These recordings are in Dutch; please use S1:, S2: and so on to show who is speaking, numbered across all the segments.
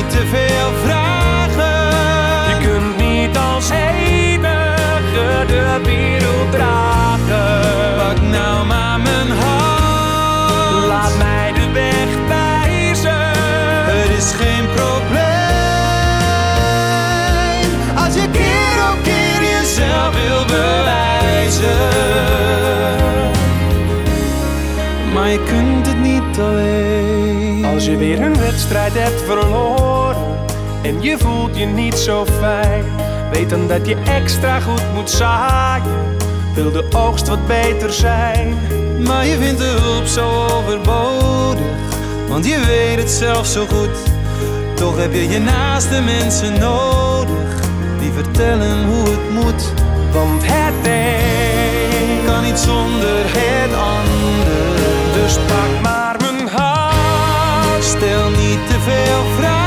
S1: Niet te veel vragen.
S2: Je kunt niet als enige de wereld dragen.
S1: Pak nou maar mijn hand.
S2: Laat mij de weg wijzen.
S1: Het is geen probleem. Als je keer op keer jezelf wil bewijzen. Maar je kunt het niet alleen.
S2: Als je weer een wedstrijd hebt verloren en je voelt je niet zo fijn, weet dan dat je extra goed moet zaaien. Wil de oogst wat beter zijn?
S1: Maar je vindt de hulp zo overbodig, want je weet het zelf zo goed. Toch heb je je naaste mensen nodig, die vertellen hoe het moet.
S2: Want het een
S1: Stel niet te veel vragen.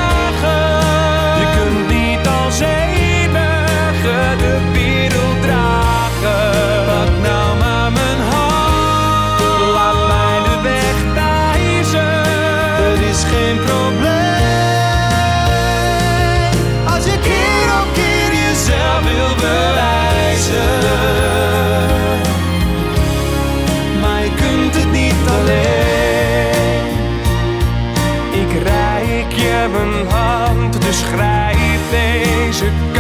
S1: should